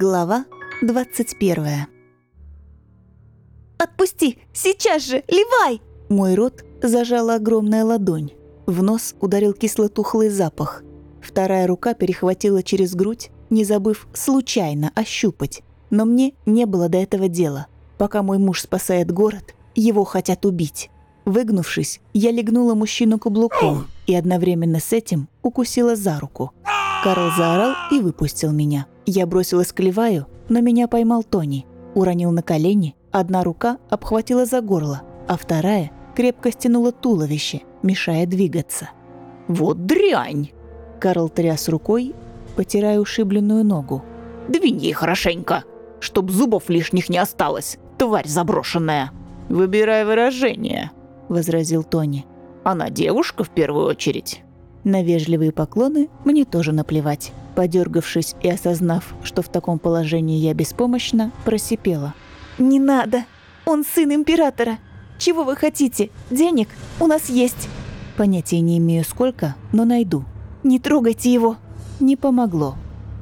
Глава 21 «Отпусти! Сейчас же! Ливай!» Мой рот зажала огромная ладонь. В нос ударил кислотухлый запах. Вторая рука перехватила через грудь, не забыв случайно ощупать. Но мне не было до этого дела. Пока мой муж спасает город, его хотят убить. Выгнувшись, я легнула мужчину каблуком и одновременно с этим укусила за руку. Карл заорал и выпустил меня. Я бросилась к Леваю, но меня поймал Тони. Уронил на колени, одна рука обхватила за горло, а вторая крепко стянула туловище, мешая двигаться. «Вот дрянь!» Карл тряс рукой, потирая ушибленную ногу. «Двинь ей хорошенько, чтоб зубов лишних не осталось, тварь заброшенная!» «Выбирай выражение», — возразил Тони. «Она девушка в первую очередь». На вежливые поклоны мне тоже наплевать. Подергавшись и осознав, что в таком положении я беспомощна, просипела. «Не надо! Он сын императора! Чего вы хотите? Денег? У нас есть!» Понятия не имею сколько, но найду. «Не трогайте его!» Не помогло.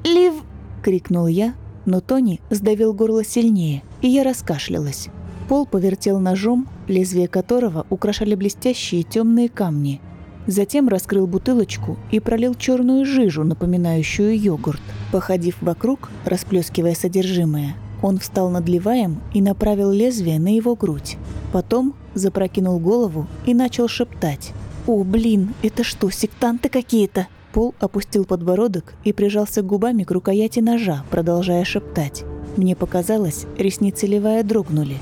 «Лив!» — крикнул я, но Тони сдавил горло сильнее, и я раскашлялась. Пол повертел ножом, лезвие которого украшали блестящие темные камни — Затем раскрыл бутылочку и пролил черную жижу, напоминающую йогурт. Походив вокруг, расплескивая содержимое, он встал над Ливаем и направил лезвие на его грудь. Потом запрокинул голову и начал шептать. «О, блин, это что, сектанты какие-то?» Пол опустил подбородок и прижался губами к рукояти ножа, продолжая шептать. Мне показалось, ресницы Ливая дрогнули.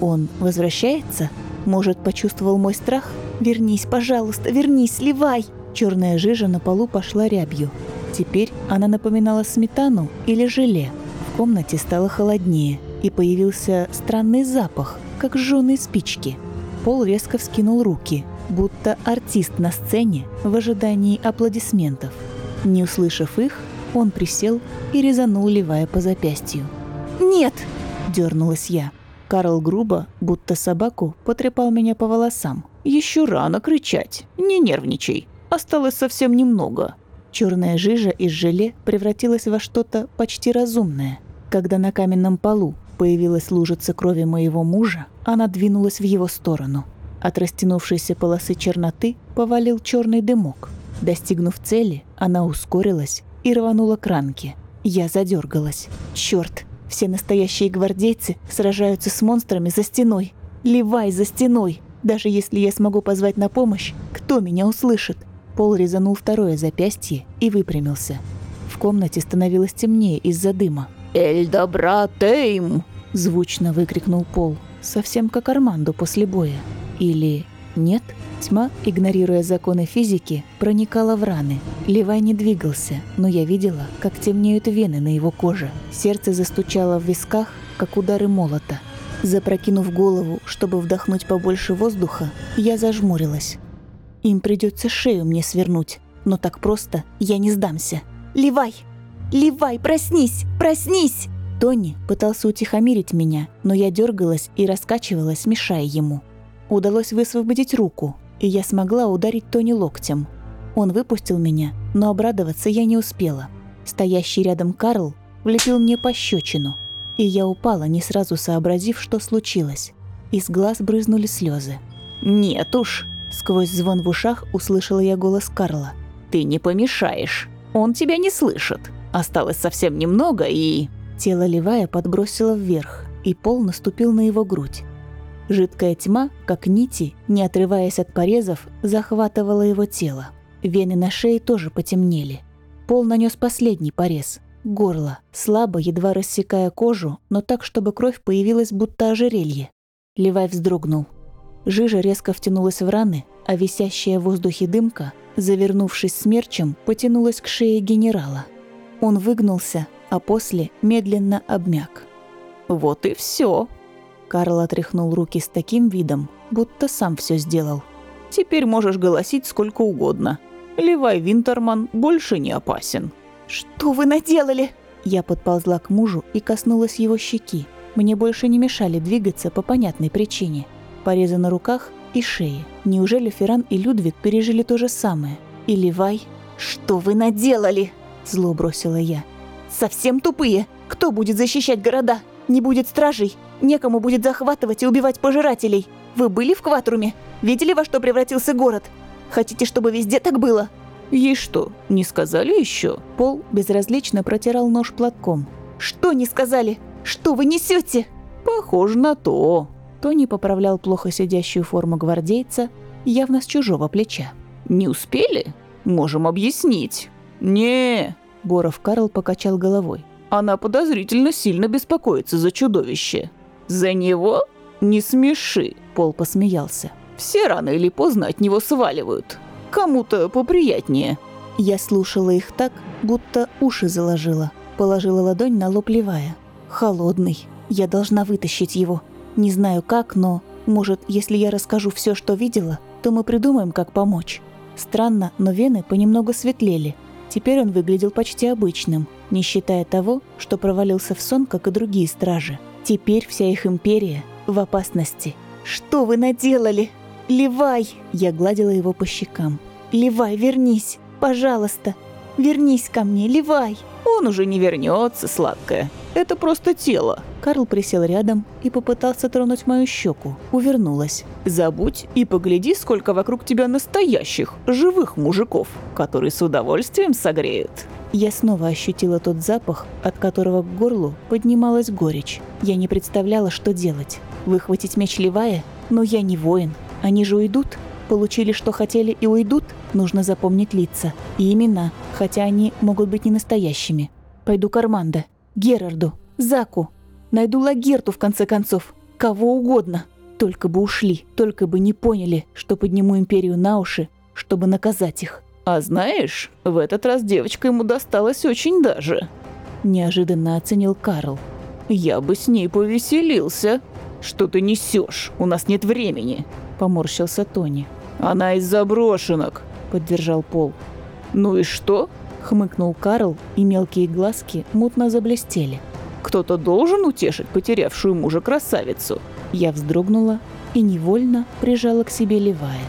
«Он возвращается?» Может, почувствовал мой страх? «Вернись, пожалуйста, вернись, сливай!» Черная жижа на полу пошла рябью. Теперь она напоминала сметану или желе. В комнате стало холоднее, и появился странный запах, как жженые спички. Пол резко вскинул руки, будто артист на сцене в ожидании аплодисментов. Не услышав их, он присел и резанул, ливая по запястью. «Нет!» – дернулась я. Карл грубо, будто собаку, потрепал меня по волосам. Еще рано кричать. Не нервничай. Осталось совсем немного». Черная жижа из желе превратилась во что-то почти разумное. Когда на каменном полу появилась лужица крови моего мужа, она двинулась в его сторону. От растянувшейся полосы черноты повалил черный дымок. Достигнув цели, она ускорилась и рванула к ранке. Я задергалась. Черт, все настоящие гвардейцы сражаются с монстрами за стеной. Ливай за стеной. Даже если я смогу позвать на помощь, кто меня услышит? Пол резанул второе запястье и выпрямился. В комнате становилось темнее из-за дыма. «Эль добра тейм!» – звучно выкрикнул Пол, совсем как Армандо после боя. Или нет? Тьма, игнорируя законы физики, проникала в раны. Левай не двигался, но я видела, как темнеют вены на его коже. Сердце застучало в висках, как удары молота. Запрокинув голову, чтобы вдохнуть побольше воздуха, я зажмурилась. Им придется шею мне свернуть, но так просто я не сдамся. «Левай! Левай, проснись! Проснись!» Тони пытался утихомирить меня, но я дергалась и раскачивалась, мешая ему. Удалось высвободить руку, и я смогла ударить Тони локтем. Он выпустил меня, но обрадоваться я не успела. Стоящий рядом Карл влепил мне пощечину, и я упала, не сразу сообразив, что случилось. Из глаз брызнули слезы. «Нет уж!» Сквозь звон в ушах услышала я голос Карла. «Ты не помешаешь. Он тебя не слышит. Осталось совсем немного и...» Тело Левая подбросило вверх, и пол наступил на его грудь. Жидкая тьма, как нити, не отрываясь от порезов, захватывала его тело. Вены на шее тоже потемнели. Пол нанес последний порез. Горло, слабо, едва рассекая кожу, но так, чтобы кровь появилась будто ожерелье. Левай вздрогнул. Жижа резко втянулась в раны, а висящая в воздухе дымка, завернувшись смерчем, потянулась к шее генерала. Он выгнулся, а после медленно обмяк. «Вот и все, Карл отряхнул руки с таким видом, будто сам все сделал. «Теперь можешь голосить сколько угодно. Левай Винтерман больше не опасен». «Что вы наделали?» Я подползла к мужу и коснулась его щеки. Мне больше не мешали двигаться по понятной причине. Порезы на руках и шее. Неужели Ферран и Людвиг пережили то же самое? И Левай... «Что вы наделали?» Зло бросила я. «Совсем тупые? Кто будет защищать города? Не будет стражей. Некому будет захватывать и убивать пожирателей. Вы были в Кватруме? Видели, во что превратился город? Хотите, чтобы везде так было? Ей что, не сказали еще? Пол безразлично протирал нож платком. Что не сказали? Что вы несете? Похоже на то. Тони поправлял плохо сидящую форму гвардейца, явно с чужого плеча. Не успели? Можем объяснить. Не, Боров Карл покачал головой. Она подозрительно сильно беспокоится за чудовище. За него? Не смеши, Пол посмеялся. Все рано или поздно от него сваливают. Кому-то поприятнее. Я слушала их так, будто уши заложила. Положила ладонь на лоб Левая. Холодный. Я должна вытащить его. Не знаю как, но, может, если я расскажу все, что видела, то мы придумаем, как помочь. Странно, но вены понемногу светлели. Теперь он выглядел почти обычным, не считая того, что провалился в сон, как и другие стражи. Теперь вся их империя в опасности. «Что вы наделали? Левай!» Я гладила его по щекам. «Левай, вернись! Пожалуйста! Вернись ко мне, Левай!» Он уже не вернется, сладкая. Это просто тело. Карл присел рядом и попытался тронуть мою щеку. Увернулась. Забудь и погляди, сколько вокруг тебя настоящих, живых мужиков, которые с удовольствием согреют. Я снова ощутила тот запах, от которого к горлу поднималась горечь. Я не представляла, что делать. Выхватить меч Левая? Но я не воин. Они же уйдут. Получили, что хотели, и уйдут. Нужно запомнить лица и имена, хотя они могут быть не настоящими. Пойду к Армандо, Герарду, Заку. Найду Лагерту, в конце концов. Кого угодно. Только бы ушли, только бы не поняли, что подниму империю на уши, чтобы наказать их. А знаешь, в этот раз девочка ему досталась очень даже. Неожиданно оценил Карл. Я бы с ней повеселился. Что ты несешь? У нас нет времени. Поморщился Тони. Она из заброшенок, поддержал Пол. Ну и что? Хмыкнул Карл, и мелкие глазки мутно заблестели. Кто-то должен утешить потерявшую мужа красавицу. Я вздрогнула и невольно прижала к себе Левая.